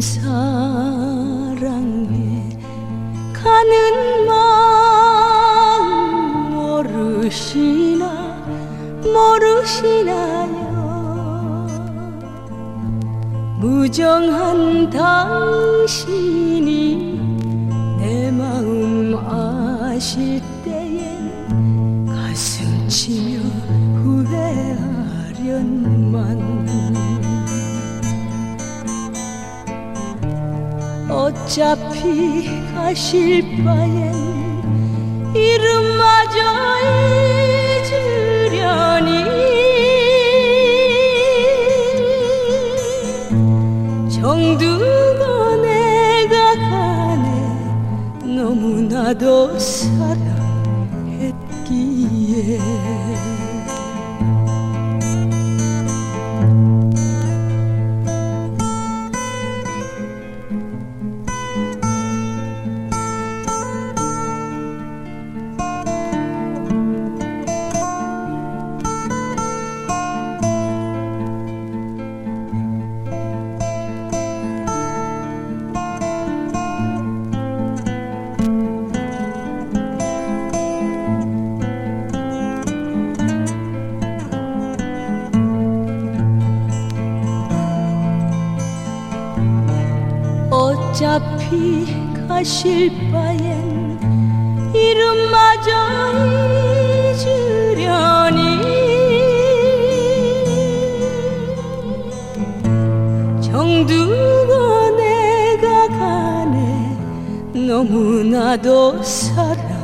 사랑해 가는 마음 모르시나 모르시나요? 무정한 당신이 내 마음 아실 때엔 가슴 치며 후회하련만 어차피 가실 바엔 이름마저 잊으려니. 정두고 내가 가네 너무나도 사랑했기에 어차피 가실 바엔 이름마저 잊으려니. 정두고 내가 가네 너무나도 사랑했기에